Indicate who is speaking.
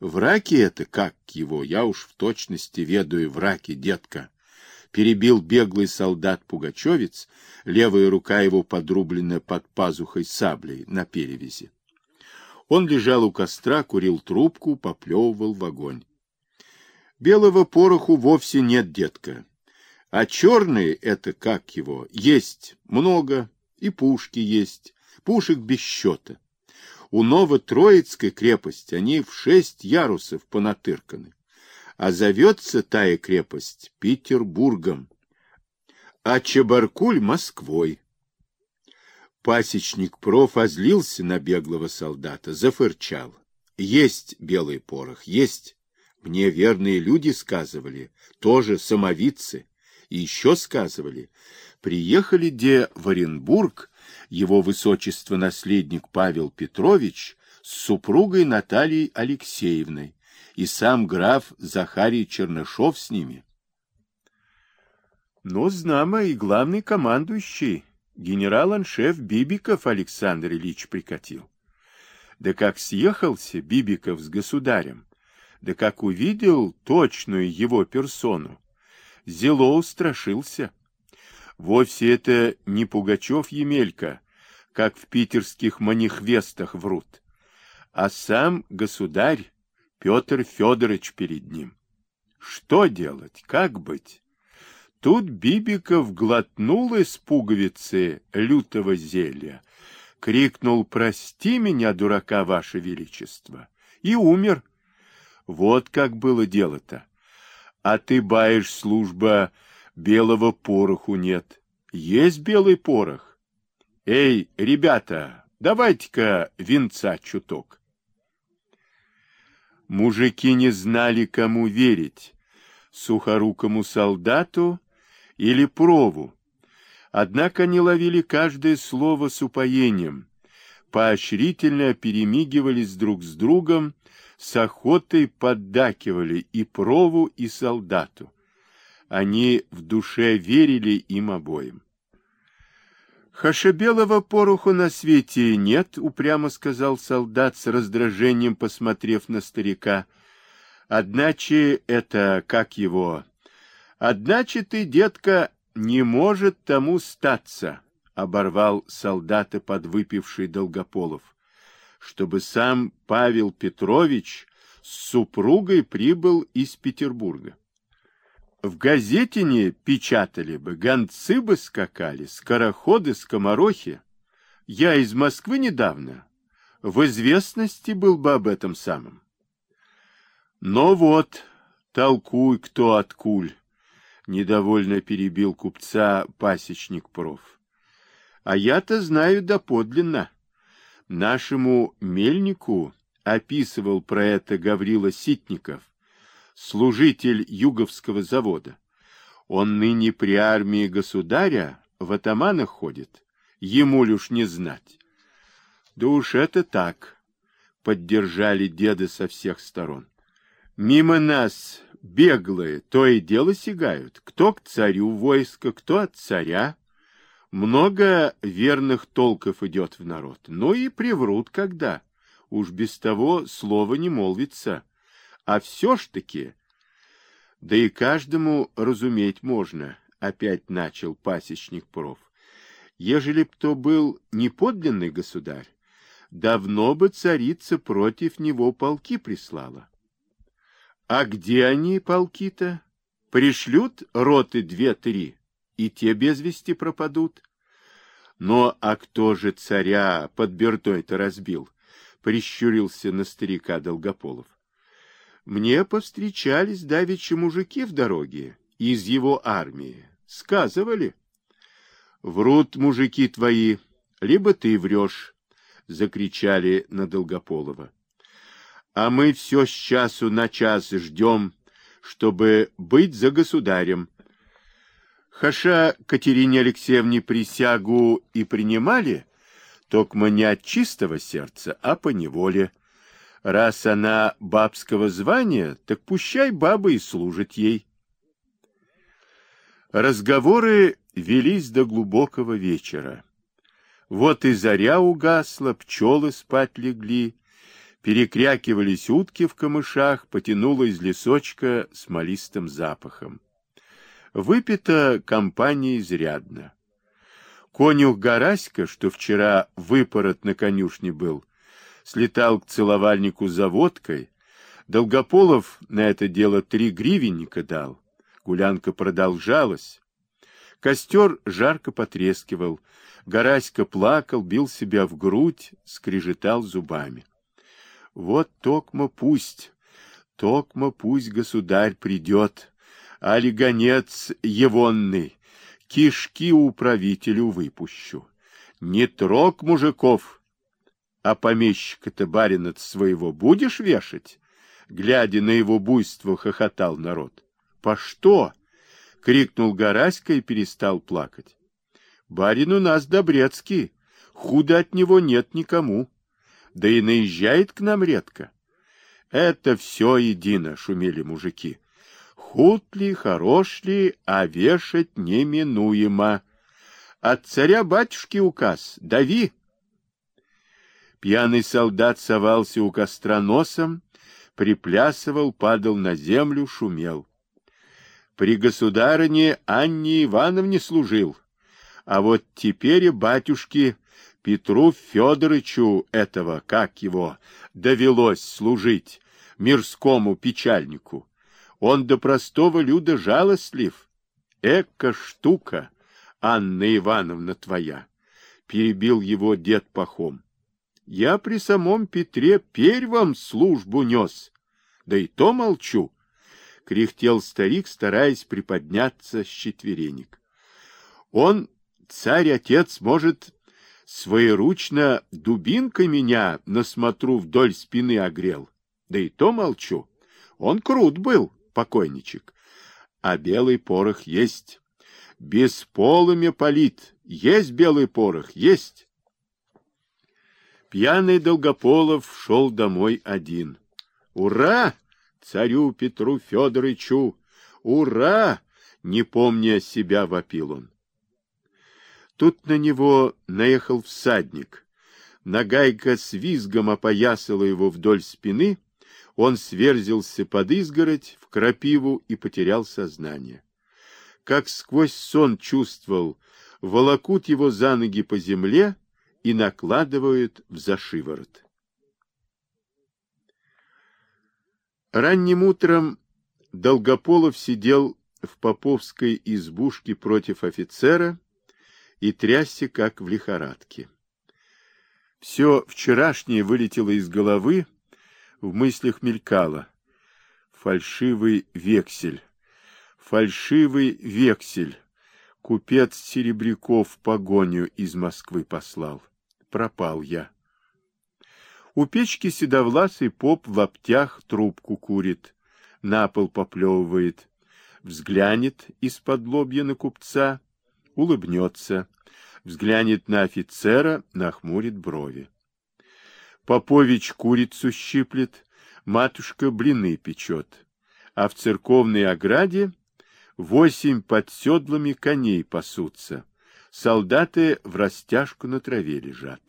Speaker 1: Враки это, как его, я уж в точности ведаю враки, детка. Перебил беглый солдат-пугачевец, левая рука его подрублена под пазухой саблей на перевязи. Он лежал у костра, курил трубку, поплевывал в огонь. Белого пороху вовсе нет, детка. А черные — это как его? Есть много, и пушки есть, пушек без счета. У Ново-Троицкой крепости они в шесть ярусов понатырканы. А зовется тая крепость Петербургом, а Чебаркуль — Москвой. Пасечник проф озлился на беглого солдата, зафырчал. Есть белый порох, есть. Мне верные люди сказывали, тоже самовидцы. И еще сказывали, приехали где в Оренбург его высочество наследник Павел Петрович с супругой Натальей Алексеевной и сам граф Захарий Чернышов с ними. Но знамо и главный командующий, генерал-аншеф Бибиков Александр Ильич прикатил. Да как съехался Бибиков с государем, да как увидел точную его персону, зело устрашился. Вовсе это не Пугачев Емелька, как в питерских манихвестах врут, а сам государь Петр Федорович перед ним. Что делать, как быть? Тут Бибиков глотнул из пуговицы лютого зелья, крикнул «Прости меня, дурака, ваше величество!» и умер. Вот как было дело-то. А ты баешь, служба, белого пороху нет. Есть белый порох. Эй, ребята, давайте-ка венца чуток. Мужики не знали, кому верить, сухорукому солдату или прову. Однако они ловили каждое слово с упоением, поощрительно перемигивались друг с другом, с охотой поддакивали и прову, и солдату. Они в душе верили им обоим. «Хашебелого пороху на свете нет», — упрямо сказал солдат с раздражением, посмотрев на старика. «Одначе это, как его...» «Одначе ты, детка, не может тому статься», — оборвал солдата подвыпивший Долгополов, «чтобы сам Павел Петрович с супругой прибыл из Петербурга». В газете не печатали бы, гонцы бы скакали, скороходы, скоморохи. Я из Москвы недавно. В известности был бы об этом самом. Но вот, толкуй кто откуль, недовольно перебил купца пасечник проф. А я-то знаю доподлинно. Нашему мельнику описывал про это Гаврила Ситников служитель Юговского завода. Он ныне при армии государя в атаманах ходит, ему лишь уж не знать. Да уж это так, поддержали деды со всех сторон. Мимо нас беглые то и дело сигают, кто к царю войска, кто от царя. Много верных толков идет в народ, но и приврут когда. Уж без того слова не молвится. А все ж таки, да и каждому разуметь можно, опять начал пасечник проф. Ежели б то был неподлинный государь, давно бы царица против него полки прислала. А где они, полки-то? Пришлют роты две-три, и те без вести пропадут. Но а кто же царя под Бердой-то разбил? Прищурился на старика Долгополов. Мне повстречались давеча мужики в дороге из его армии. Сказывали. Врут мужики твои, либо ты врешь, — закричали на Долгополова. А мы все с часу на час ждем, чтобы быть за государем. Хаша Катерине Алексеевне присягу и принимали, только не от чистого сердца, а по неволе. Раз она бабского звания, так пущай баба и служит ей. Разговоры велись до глубокого вечера. Вот и заря угасла, пчелы спать легли, Перекрякивались утки в камышах, потянуло из лесочка смолистым запахом. Выпито компания изрядно. Конюх Гораська, что вчера выпорот на конюшне был, слетал к целовальнику за водкой. Долгополов на это дело три гривенника дал. Гулянка продолжалась. Костер жарко потрескивал. Гораська плакал, бил себя в грудь, скрежетал зубами. Вот токмо пусть, токмо пусть государь придет, али гонец егонный, кишки управителю выпущу. Не трог мужиков, а помещика-то барина своего будешь вешать? Глядя на его буйство, хохотал народ. По что? крикнул Гораська и перестал плакать. Барин у нас добрецкий, худо от него нет никому, да и наезжает к нам редко. Это все едино, шумели мужики. Худ ли, хорош ли, а вешать неминуемо. От царя-батюшки указ — дави. Пьяный солдат совался у костра носом, приплясывал, падал на землю, шумел. При государыне Анне Ивановне служил, а вот теперь и батюшке Петру Федоровичу этого, как его, довелось служить, мирскому печальнику. Он до простого люда жалостлив. Эка штука, Анна Ивановна твоя, перебил его дед Пахом. Я при самом Петре первом службу нес, да и то молчу кряхтел старик, стараясь приподняться с четверенек. Он, царь-отец, может, своеручно дубинкой меня на смотру вдоль спины огрел. Да и то молчу. Он крут был, покойничек. А белый порох есть. Без полымя палит. Есть белый порох, есть. Пьяный Долгополов шел домой один. «Ура!» царю Петру Федоровичу! Ура! Не помня себя, вопил он. Тут на него наехал всадник. Нагайка с визгом опоясала его вдоль спины, он сверзился под изгородь, в крапиву и потерял сознание. Как сквозь сон чувствовал, волокут его за ноги по земле и накладывают в зашиворот. Ранним утром Долгополов сидел в поповской избушке против офицера и трясся, как в лихорадке. Все вчерашнее вылетело из головы, в мыслях мелькало. Фальшивый вексель, фальшивый вексель. Купец Серебряков погоню из Москвы послал. Пропал я. У печки седовласый поп в лаптях трубку курит, на пол поплевывает, взглянет из-под лобья на купца, улыбнется, взглянет на офицера, нахмурит брови. Попович курицу щиплет, матушка блины печет, а в церковной ограде восемь под седлами коней пасутся, солдаты в растяжку на траве лежат.